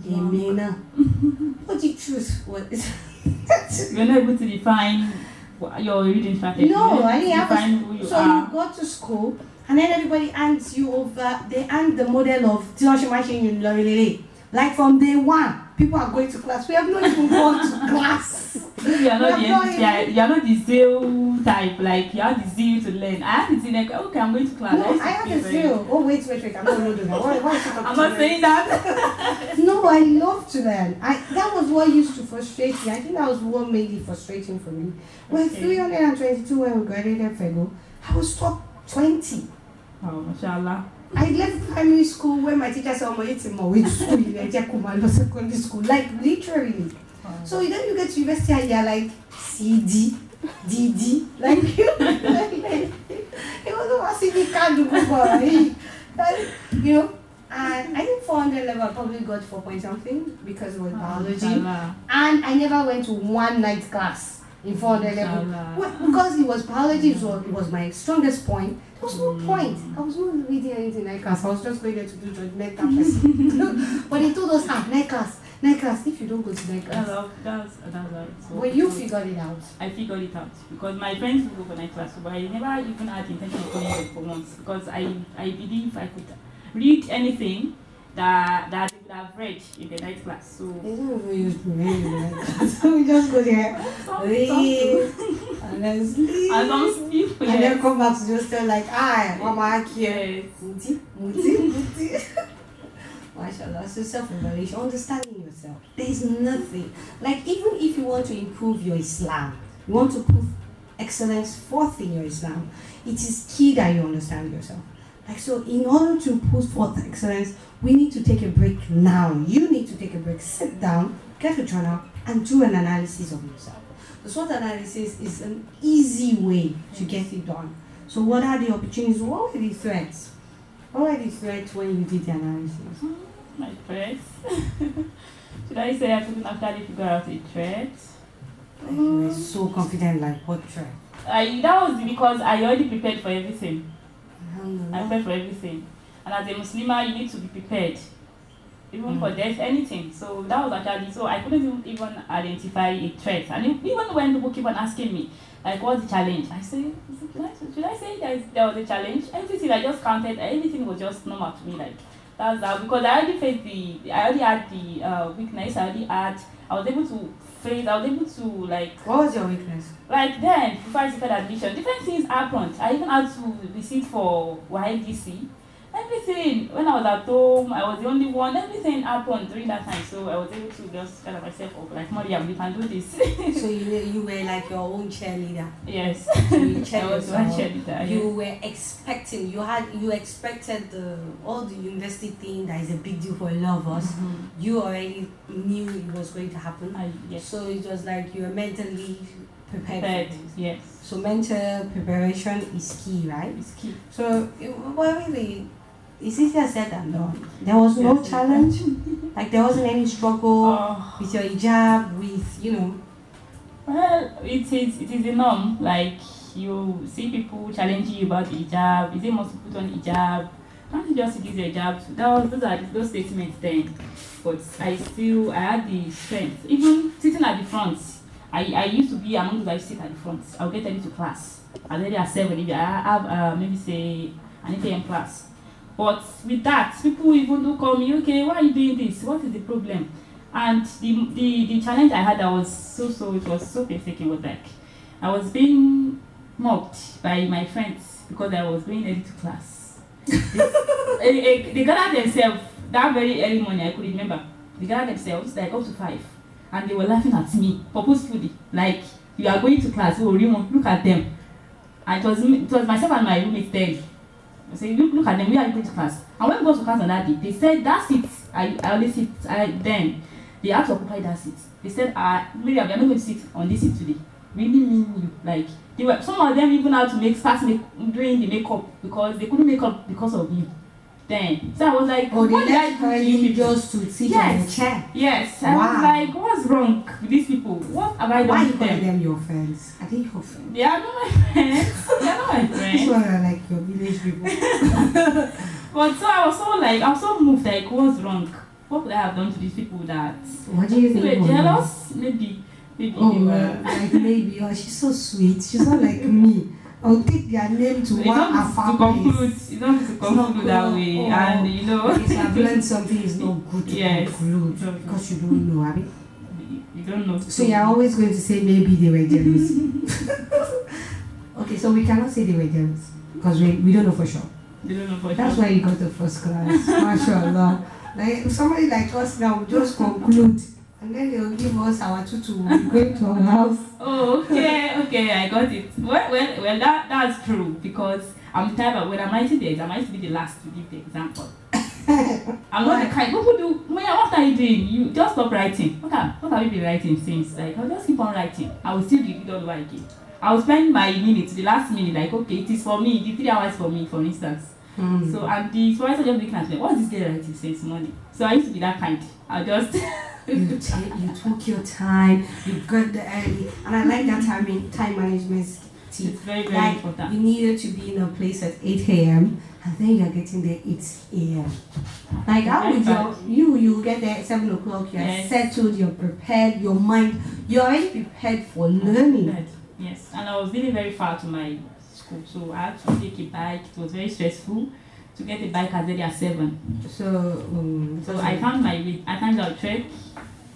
Yemena. [laughs] What the truth was. [laughs] You're not able to define what your reading strategy. No, I didn't able to define have a, you So are. you go to school and then everybody hands you over, they hand the model of Tinoche Machine in Lorilele. Like from day one, people are going to class. We have not even gone to [laughs] class. you are not the have you are- not the zeal type, like you have the zeal to learn. I have the zeal like, okay, I'm going to class. No, to I have very- feel. Oh, wait, wait, wait. I'm not going to do that. Why, why is she talking I'm not saying that. [laughs] No, I love to learn. I that was what used to frustrate me. I think that was what made it frustrating for me. We're Okay. 322 when we graduated Fego. I was top 20. Oh, mashallah. I left primary school when my teacher said, oh, "Omo, it's more with school in Nigeria, Kumalo secondary school." Like literally. Oh. So then you get to university and you're like CD, DD, [laughs] like you. it was over CD card to go for it. Like, you know. And I think 400 level I probably got 4 point something because it was oh, biology. Mashallah. And I never went to one night class in 400 level. Well, because it was biology, so it was my strongest point. There was no point. I was not reading anything night class. I was just going there to do judgmental [laughs] [laughs] person. but they told us, ah, night class, night class. If you don't go to night class, that's, that's, that's so when you figured it out. I figured it out because my friends would go for night class, but I never even had the intention of going there for once because I, I believe I could read anything that that have read in the night class. So They don't even use me anyway. [laughs] so we just go there, read, and then sleep. and some sleep. And then come back to just tell like, ah, mama here. Muti, muti, muti. [laughs] Mashallah, so self-revelation, understanding yourself. There is nothing. Like even if you want to improve your Islam, you want to put excellence forth in your Islam, it is key that you understand yourself. Like so, in order to push forth excellence, we need to take a break now. You need to take a break, sit down, get a journal, and do an analysis of yourself. The SWOT analysis is an easy way to get it done. So, what are the opportunities? What were the threats? What were the threats when you did the analysis? My threats. [laughs] Should I say I couldn't actually figure out a threat? You were so confident, like, what threat? I that was because I already prepared for everything. I Alhamdulillah. prepared for everything. And as a Muslimah, you need to be prepared. Even for death, anything. So that was actually so I couldn't even, identify a threat. And even when people keep on asking me, like, what's the challenge? I say, should I, should I say there, is, there was a challenge? Everything I just counted, everything was just normal to me. Like, that's that because I already faced the, I already had the uh, weakness. I already had, I was able to face, I was able to like What was your weakness? like then, before I started admission, different things happened. I even had to receipt for YDC. Everything. When I was at home, I was the only one. Everything happened during that time. So I was able to just kind of myself up. Like, Mariam, you can do this. [laughs] so you were- you were like your own cheerleader. yes. So you [laughs] I was one yourself. cheerleader. You yes. were expecting. You had. You expected the all the university thing that is a big deal for a lot of us. Mhm. You already knew it was going to happen. I, yes. So it was like you were mentally prepared. Prepared. Yes. So mental preparation is key, right? It's key. So, well, really, it's easier said than done. There was no Yes. challenge. Like there wasn't any struggle Oh. with your hijab, with you know. Well, it is it is the norm. Like you see people challenging you about the hijab. Is it must put on hijab? Can't you just use your hijab? That was, those are those statements then. But I still I had the strength. Even sitting at the front, I, I used to be among those that sit at the front. I'll get ready to class. As early as seven. If I have uh, maybe say an 8 a.m. class. But with that, people even do call me, okay, why are you doing this? What is the problem? And the, the, the challenge I had I was so, so, it was so painstaking was like, I was being mocked by my friends because I was going early to class. [laughs] they, they gathered themselves that very early morning, I could remember. They gathered themselves like up to five. and they were laughing at me purposefully like you are going to class oh look at them and it was it was myself and my roommate then I say look look at them. We are going to class and when we got to class on that day they said that seat I I only sit I then. They had to occupy that seat. They said ah Mariam you are not going to sit on this seat today. Really mean you. Like they were some of them even had to make start make doing the makeup because they couldn't make up because of you then so I was like Oh, they what did I left do her to you you just to sit on Yes. the chair. yes I was Wow. like what's wrong with these people what have I Why done you to them them your friends? Are they your friends? they are not my friends they are not my [laughs] These friends one are like your village people. [laughs] but so I was so like I was so moved like what's wrong what would I have done to these people that What do you they think? were was jealous maybe maybe Oh, they were like maybe. Oh, she's so sweet. She's not like me. I'll take their name to it's one not to afar conclude place. it's not have to conclude that way Oh. and you know so I've learned something is not good to Yes. conclude because you don't know, Abby. you don't know So you're always going to say maybe they were jealous. [laughs] okay, so we cannot say they were jealous because we, we don't know for sure. you don't know for That's sure why you got the first class. [laughs] Mashallah. Like somebody like us now just conclude and then they'll give us our tutu. Going to our house. [laughs] Oh, okay, okay, I got it. Well, well, well, that that's true because I'm tired of when I'm writing the exam, I used to be the last to give the example. [laughs] I'm not the kind. People do. What are you doing? You just stop writing. What are what have you been writing since? Like I'll just keep on writing. I will still read it all over again. I will spend my minutes, the last minute, like okay, it is for me. The three hours for me, for instance. Hmm. So and the supervisor just looking at me. What's this girl writing since morning? So I used to be that kind. I just. [laughs] you, take, you took your time, you got the early, and I like that time, time management tip. It's very very Like important. you needed to be in a place at 8 a.m. and then you're getting there 8 a.m. Like how would your you you get there at 7 o'clock, you're Yes. settled, you're prepared, your mind, you're already prepared for learning. Yes, and I was living very far to my school, so I had to take a bike. It was very stressful to get a bike as early as seven. So, um, So I found my way. I would trek.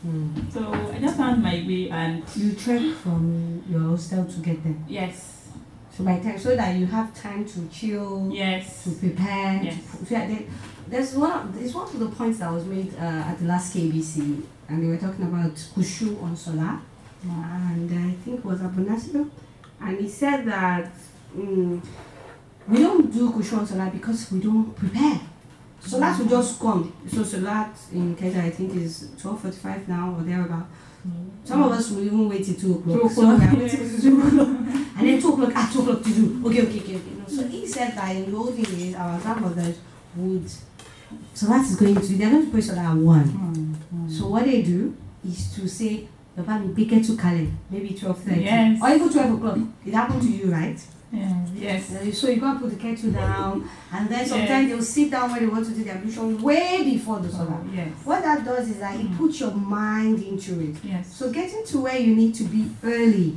Mm. So I just found my way, and you trek from your hostel to get there. yes, So by time, so that you have time to chill, yes, to prepare. Yes. To, so there's one. Of, there's one of the points that was made uh, at the last KBC, and they were talking about khushu on Solat, and I think it was Abu Nasir, and he said that mm, we don't do khushu on Solat because we don't prepare. Solat will just come. So Solat in Kenya, I think is twelve forty-five now or thereabout. Some of us will even wait till two o'clock. So we are waiting till two o'clock. And then two o'clock, ah, two o'clock to do. Okay, okay, okay, okay. No, so he said that in the olden days, our grandmothers would. So that is going to, they're going to pray Salah at one. So what they do is to say, Baba mi pick it to Kale, maybe 12.30. Yes. Or even 12 o'clock. It happened to you, right? Yeah, yes, So you go and put the kettle down, and then Yes. sometimes they'll sit down when they want to do their ablution way before the Salah. yes, What that does is that it puts your mind into it. yes. So getting to where you need to be early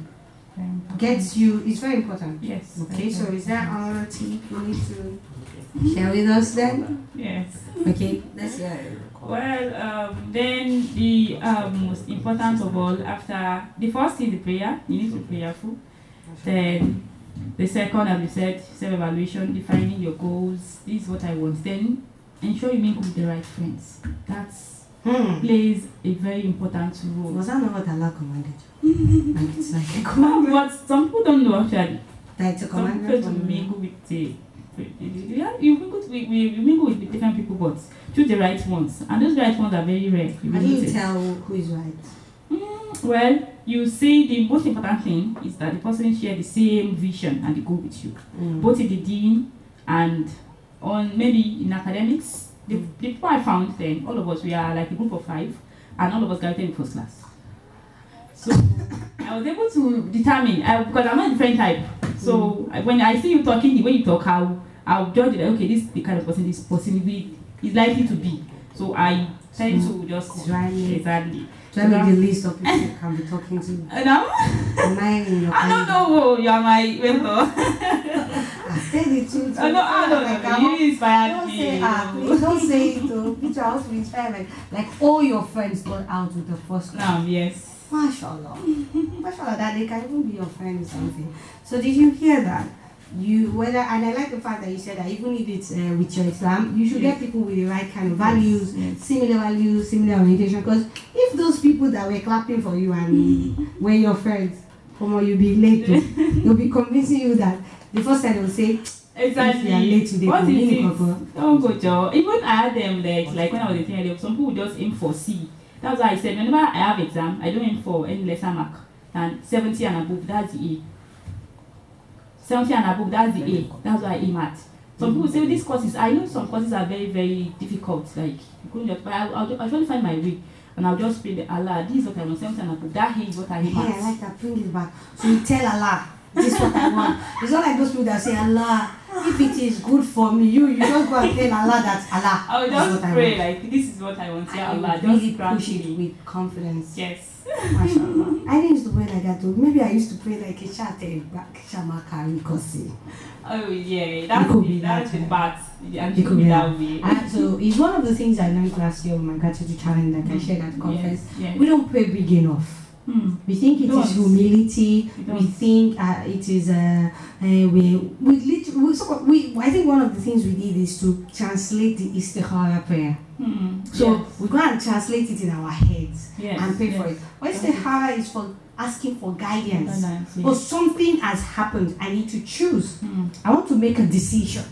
gets you is very important. Yes. Okay, so is there our tip you need to share with us then? Yes. Okay, let's hear it. Well, um, then the um, most important of all, after the first is the prayer, you need to be prayerful. Then the second, as we said, self-evaluation, defining your goals. This is what I want. Then ensure you mingle with the right friends. That Hmm. plays a very important role. Was that not what Allah commanded you? [laughs] like it's like [laughs] a commandment. But some people don't know actually. That's a Some people commandment to mingle with the yeah, you mingle with, we, we mingle with different people, but choose the right ones. And those right ones are very rare. You How do you tell who is right? Mm, well, you see, the most important thing is that the person share the same vision and the goal with you, Mm. both in the dean and on maybe in academics. The, the people I found then, all of us, we are like a group of five, and all of us graduated in first class. So I was able to determine I, because I'm a different type. So I- when I see you talking, the way you talk, I'll I'll judge it. Okay, this is the kind of person this person is likely to be. So I tend to just exactly. Tell me the list of people you [laughs] can be talking to. I'm, Am I in your I don't know. You are my mentor. Ah, Tell the truth. I know. I don't Like, know. You inspired Don't me. say ah, please don't say it to Peter also be inspired like like all your friends got out with the first class. No, yes. Mashallah. Mashallah that they can even be your friend or something. So did you hear that? You whether and I like the fact that you said that even if it's uh, with your Islam, you should get people with the right kind of values, yes. similar values, similar orientation. Because if those people that were clapping for you and [laughs] were your friends, come on, you'll be late. to- [laughs] They'll be convincing you that the first time they'll say, Exactly. Late today, what is it? Don't go, Joe. Even I had them like like when I was a teenager, some people just aim for C. That's why I said whenever I have exam, I don't aim for any lesser mark than 70 and above. That's the A. 70 and above, that's the A. That's why I aim at. Some people say these courses. I know some courses are very very difficult. Like you couldn't just, but I'll, I'll, I'll try to find my way. And I'll just pray that Allah, this is what I want, 70 and above. That is what I aim Hey, I at. like that. Bring it back. So you tell Allah, this is what I want. It's not like those people that say, Allah, if it is good for me, you you just go and tell Allah that Allah. I will just I pray want. like this is what I want. Yeah, And Allah, just grant push it me. with confidence. Yes. I didn't used to pray like that too. Maybe I used to pray like a chat Shamaka Kosi. Oh yeah, that could be that the way. It could be that. way. Uh, so it's one of the things I learned last year on my gratitude challenge that I shared at the conference. Yes, yes. We don't pray big enough. Hmm. We think it is humility. We think uh, it is uh, uh, we we, lit- we, so we I think one of the things we did is to translate the istikhara prayer. Hmm. So yes. we go and translate it in our heads Yes, and pray for it. What istikhara is for asking for guidance. Guidance, yes. But something has happened. I need to choose. Hmm. I want to make a decision.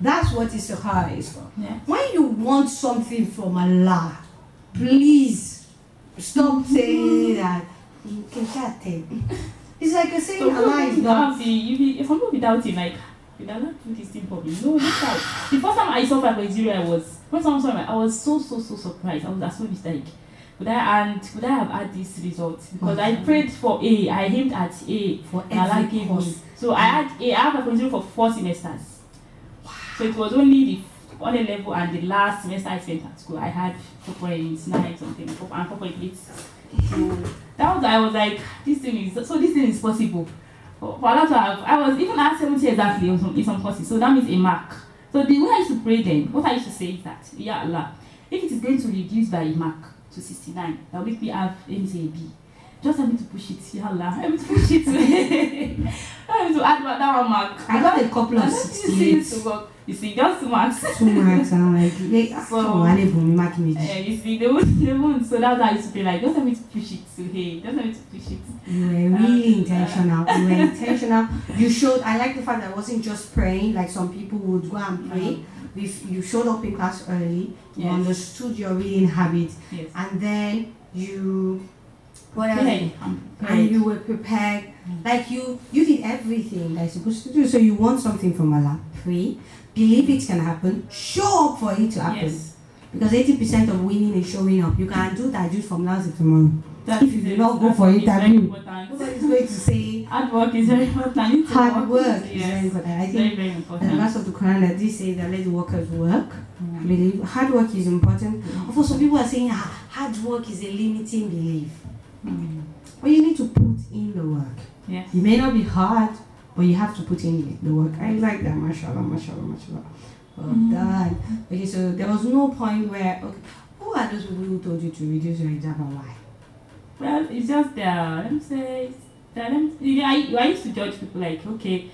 That's what istikhara is for. When you want something from Allah, please stop saying that. You can chat it. It's like you're saying So Allah is not. without you be if I'm not without him, like with Allah do this thing for me. No, this guy. The first time I saw 5.0 I was when someone saw me, I was so so so surprised. I was as well like would I and would I have had this result? Because I mm-hmm. prayed for A, I aimed at A For and Allah gave course. me. So I had A, I have 5.0 for four semesters. So it was only the on a level and the last semester I spent at school I had 4.9 something and 4.8. So that was I was like this thing is so this thing is possible. For Allah to have I was even at 70 exactly in some, in some courses. So that means a mark. So the way I used to pray then, what I used to say is that, yeah Allah, if it is going to reduce by a mark to 69, that will make me have say a B. Just help me to push it, yeah, Allah. Help me to push it. [laughs] help me to add that that one mark. I got a couple of And that seems 68. You see, just [laughs] two marks. Two marks and I'm like, yeah, ah, So- so, I live on mark me. Uh, you see, they won't, [laughs] they won't. So that's how I used to be like, just help me to push it to hey, just help me to push it. You were um, really intentional. You were intentional. You showed. I like the fact that I wasn't just praying like some people would go and pray. If you showed up in class early, you Yes. understood your reading habit, Yes. and then you, what else? And you were prepared. Mm. Like you, you did everything that you're supposed to do. So you want something from Allah, pray, believe it can happen, show up for it to happen. Yes. Because eighty percent of winning is showing up. You can do that just from now to tomorrow. That If you do not go for is very interview. Nobody's going to say Hard work is very important. Hard work is Yes. very important. I Very, think very the important. the verse of the Quran that this says that let the workers work. Mm. Believe hard work is important. For some people are saying ah, hard work is a limiting belief. Mm. But you need to put in the work. Yes. It may not be hard, but you have to put in the work. I like that, mashallah, mashallah, mashallah. Well Mm-hmm. done. Okay, so there was no point where okay, who are those people who told you to reduce your hijab and why? Well, it's just there. Let me say, there, let me, I, I used to judge people like, okay,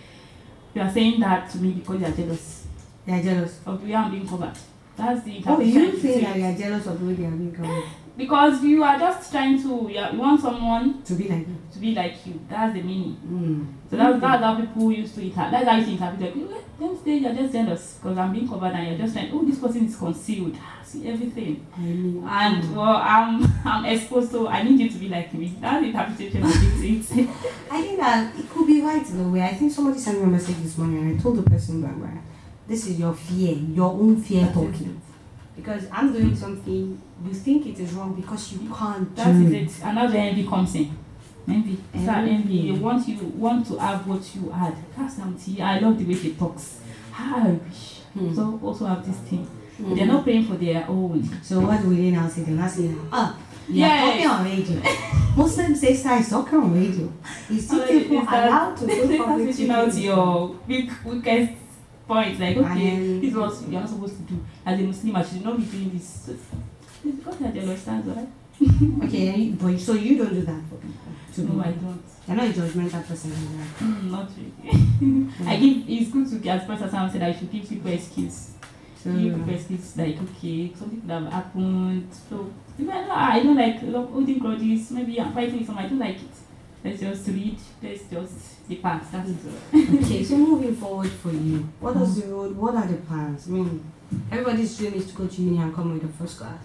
you are saying that to me because you are jealous They are jealous. of the way I'm being covered. That's the Oh, you think that you are jealous of the way they are being covered [laughs] Because you are just trying to, you, are, you want someone to be like you. to be like you. That's the meaning. Mm. So that's, that's how people used to interpret. That's how you interpret. Like, "Eh, don't stay, you're just jealous because I'm being covered and you're just like, oh, this person is concealed. See everything. Mean, And mm. well, I'm [laughs] I'm exposed to. I need you to be like me. That's the interpretation of these things. [laughs] I think that it could be right in a way. I think somebody sent me a message this morning and I told the person this is your fear, your own fear talking. Because I'm doing something, you think it is wrong because you can't That do is it. And that's where envy comes in. Envy. It's that Envy. envy. You want you want to have what you had. That's something. I love the way she talks. I wish. Hmm. So also have this thing. Hmm. They're not paying for their own. So what will they now say? They're not saying, ah, Yeah. yeah, talking on radio. [laughs] Muslim sister is talking on radio. Is two people is allowed to do [laughs] That's public reaching out to speaking? your weak, weakest point. Like, okay, this is what you're not supposed to do. As a Muslim, I should not be doing this. So, it's because they're jealous, that's. Okay, but so you don't do that for people. to No, I don't. You're not a judgmental person. [laughs] Mm, not really. [laughs] I give. It's good to as person Sam said I should give people excuse. so, Give people excuse like okay, something could have happened. So even though I don't like holding grudges. Maybe I'm fighting with someone. I don't like it. Let's just read. Let's just depart. That's it. okay, so moving forward for you, what does the road? What are the plans? I mean, everybody's dream is to go to uni and come with the first class.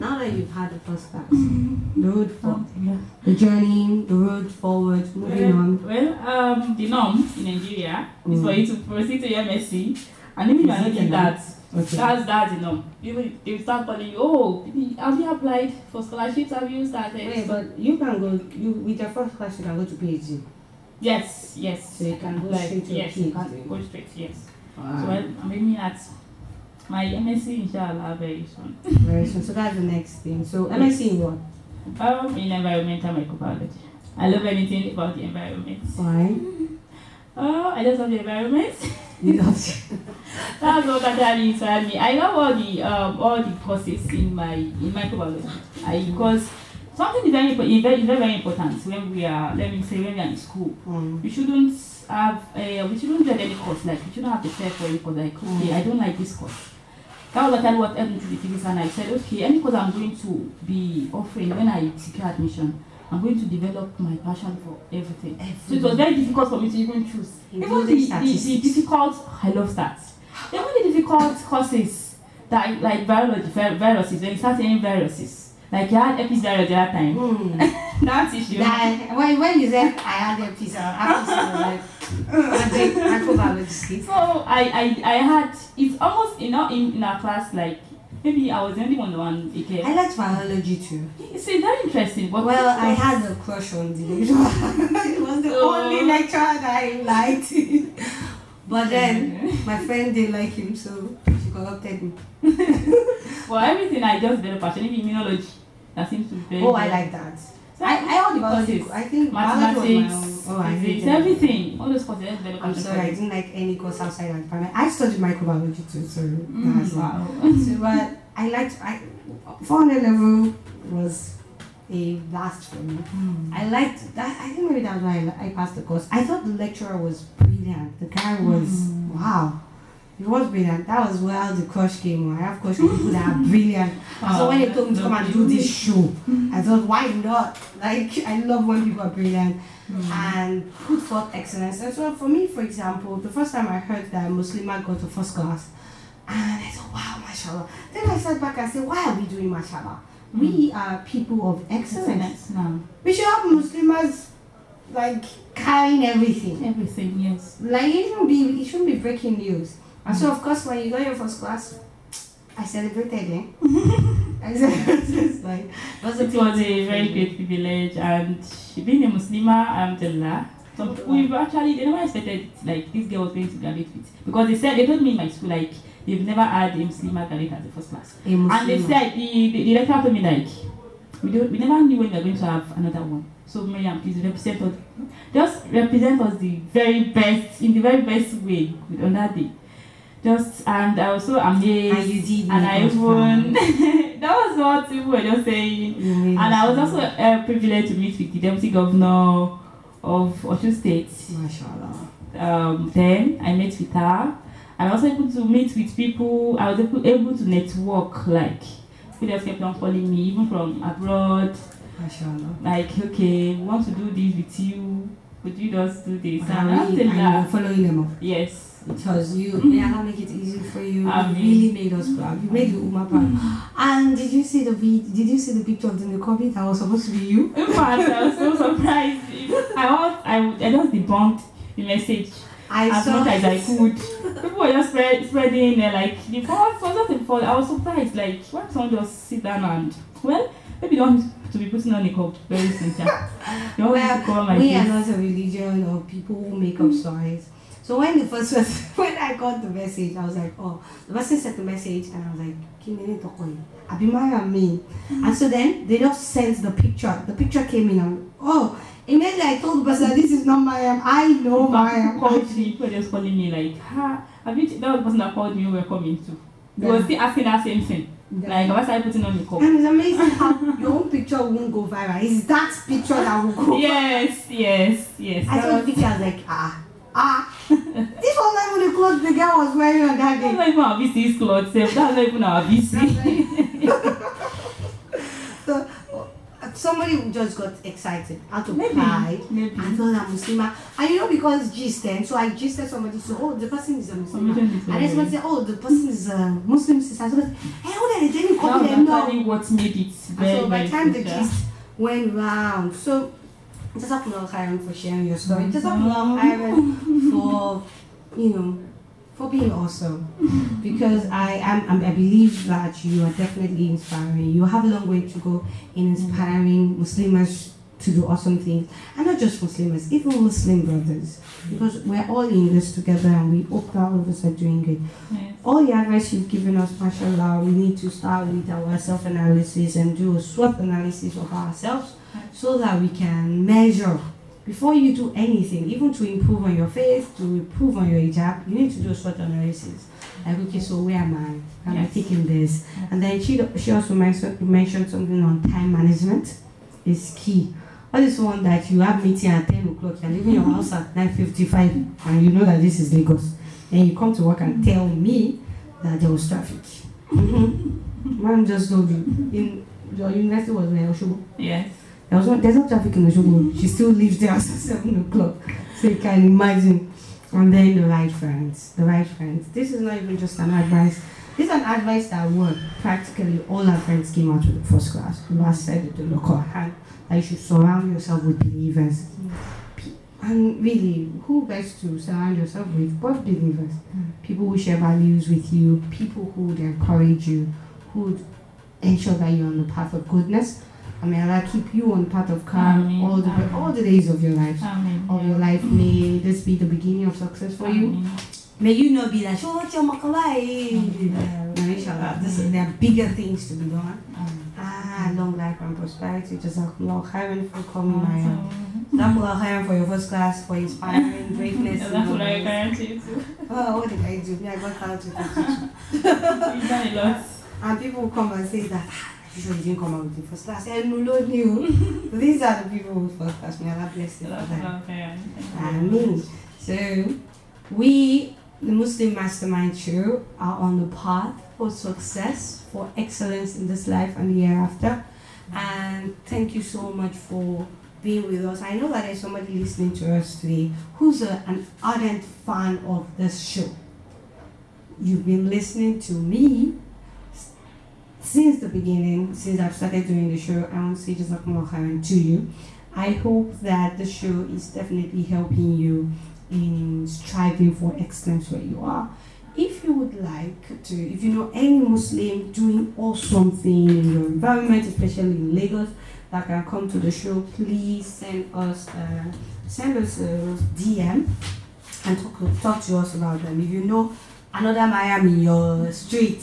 Now that you've had the first class, the road for Yeah. the journey, the road forward, moving Well, on. well, um, the norm in Nigeria is Mm. for you to proceed to your MSc, and if you are Is not in that, Okay. that's that's the norm. People they will start calling you. Oh, have you applied for scholarships? Have you started? Wait, but you can go. You with your first class, you can go to PhD. yes, yes. So you can go Like, straight to yes, you can go straight. Yes. So Wow. I, I'm aiming at my MSc inshallah very soon. Very soon. So that's the next thing. So [laughs] MSc in what? Um, in environmental microbiology. I love anything about the environment. Why? [laughs] Oh, I just love the environment. You love [laughs] That's what actually inspired me. I love all the um all the courses in my in microbiology. I because something is very very is very, very important when we are let me say when we are in school. um, We shouldn't have uh, we shouldn't get any course like we shouldn't have to pay for any course like okay I don't like this course. That was actually what me to the thesis and I said okay any course I'm going to be offering when I secure admission I'm going to develop my passion for everything. So it was very difficult for me to even choose. Even the, the, the difficult, I love stats. Even the difficult courses that like biology, viruses, when you start saying viruses, like you had epic virus the other time. Hmm. [laughs] That issue. That, when, when you said I had of I was like, I think microbiology. So I, I, I had it's almost you know in, in our class like maybe I was the only one the one okay. I liked biology too. It's it's very interesting. But Well, I had a crush on the lecturer. [laughs] it was the Oh. only lecturer that I liked. [laughs] but then [laughs] my friend didn't like him, so she corrupted me. [laughs] for everything I just developed passion, even immunology. That seems to be very Oh, I like that. So I, I all the courses. I think mathematics, Oh, I physics, everything. All those courses, I developed I'm sorry, I didn't like any course outside department. I studied microbiology too, so Mm, wow. So, but I liked I 400 level was a blast for me. Hmm. I liked that. I think maybe that's why I, I passed the course. I thought the lecturer was brilliant. The guy was hmm. wow. He was brilliant. That was where the crush came. I have crush people that are [laughs] brilliant. And so when they oh, told me to come and do this show, I hmm. thought, why not? Like I love when people are brilliant and put forth excellence. And so for me, for example, the first time I heard that Muslima got to first class, and I thought, wow, mashallah. Then I sat back and said, why are we doing mashallah? We are people of excellence. Now. We should have Muslims like carrying everything. Everything, yes. Like it shouldn't be it shouldn't be breaking news. And so of course when you got your first class, I celebrated eh? [laughs] I celebrated like it was a It was a very great privilege, and being a Muslima, alhamdulillah. People we've actually they never expected like this girl was going to graduate with because they said they told me in my school like they've never had a Muslima graduate as the first class. A And they said the, the, the lecturer told me like we don't we never knew when we were going to have another one. So Mariam, please represent us just represent us the very best in the very best way with on that day. Just and I was so amazed And you did and I even [laughs] that was what people were just saying. And I was also uh, privileged to meet with the deputy governor of Osho State. mashallah. Um, then I met with her. I was able to meet with people. I was able, able to network. Like people just kept on calling me, even from abroad. Mashallah. Like, okay, we want to do this with you. Could you just do this? And And after we- and you were following them up. yes. Because you, mm-hmm. may Allah make it easy for you. You really made us proud. You made the Ummah proud. Mm-hmm. And did you see the vid- Did you see the picture of the Niqabi that was supposed to be you? In fact, I was so surprised. I was, I, I just debunked the message. I as saw much as I could. [laughs] People were just spread, spreading uh, like the first was the first. I was surprised like why someone just sit down and well maybe don't to be putting on a cup very soon. sha. [laughs] They want me to cover Well, my we are not a religion or people who make up stories. So when the first was [laughs] when I got the message, I was like, oh, the person sent the message, and I was like, Kimini Tokoi, Abimaya me. And so then they just sent the picture. The picture came in, and oh, immediately I told person, this is not Mariam. I know Mariam. called me. People just calling me like, ha, have you? That was the person that called me. We were coming to. They Yeah. were still asking that same thing. Like, am I started putting on makeup? And it's amazing [laughs] how your own picture won't go viral. It's that picture that will go Yes, yes, yes. I saw the picture, I was like, ah, ah. [laughs] this was not even the clothes the girl was wearing on that That's day. not even our VC's clothes. That's not even our VC. [laughs] So, somebody just got excited out of Maybe, pride. maybe. I thought I'm Muslima. And you know, because gist then, so I gisted somebody, so, oh, the person is a Muslim. And then somebody said, oh, the person is a Muslim sister. So, I was like, hey, they doing? That Copy them actually what made it And very, so by the time the gist went round, so just Jazakumullah khairan for sharing your story. Mm-hmm. Jazakumullah khairan [laughs] for, you know, for being awesome. Because I am, I'm- I believe that you are definitely inspiring. You have a long way to go in inspiring Muslims to do awesome things. And not just Muslims, even Muslim brothers. Because we're all in this together and we hope that all of us are doing it Yes. all the advice you've given us, mashallah, we need to start with our self analysis and do a SWOT analysis of ourselves so that we can measure before you do anything, even to improve on your faith, to improve on your hijab, you need to do a SWOT analysis. Like, okay, so where am I? Am I Yes. taking this? And then she, she also mentioned, something on time management is key. All this one that you have meeting at 10 o'clock, you're leaving your house at 9.55 and you know that this is Lagos and you come to work and tell me that there was traffic. [laughs] Mm-hmm. Just told you in your university was in Oshogbo. Yes. There was no, there's no traffic in the Oshogbo. She still leaves there [laughs] at seven o'clock. So you can imagine. And then the right friends, the right friends. This is not even just an advice. This is an advice that worked. Practically all our friends came out with the first class. Allah said it the Quran that you should surround yourself with believers. Mm. And really, who best to surround yourself with? But believers. Mm. People who share values with you, people who would encourage you, who would ensure that you're on the path of goodness. And may Allah keep you on path of calm all the Ameen. all the days of your life. Amen. Of your life, may this be the beginning of success for you. May you not be like, oh, what's your makalai? No, inshallah. This, there are bigger things to be done. Ah, long life and prosperity. Jazakumullah khairan for coming, Maya. Jazakumullah khairan for your first class, for inspiring greatness. in That's what I others. guarantee you too. Oh, what did I do? Me, I got out [laughs] with it. You've done a lot. And people will come and say that, this one didn't come out with the first class. And Lord knew. [laughs] These are the people with first class. May Allah bless them for that. I mean, so we, the Muslim Mastermind Show, are on the path for success, for excellence in this life and the hereafter. And thank you so much for being with us. I know that there's somebody listening to us today who's a, an ardent fan of this show. You've been listening to me since the beginning, since I've started doing the show. I want to say just Jazakumullah khairan to you. I hope that the show is definitely helping you in striving for excellence where you are. If you would like to, if you know any Muslim doing awesome thing in your environment, especially in Lagos, that can come to the show, please send us uh, send us a DM and talk, talk to us about them. If you know another Miami in your street,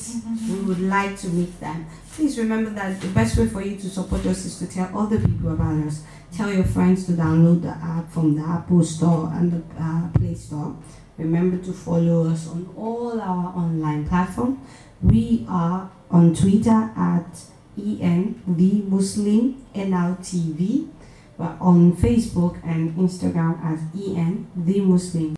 we would like to meet them. Please remember that the best way for you to support us is to tell other people about us. Tell your friends to download the app from the Apple Store and the uh, Play Store. Remember to follow us on all our online platforms. We are on Twitter at EN the Muslim NLTV. We're on Facebook and Instagram as EN the Muslim.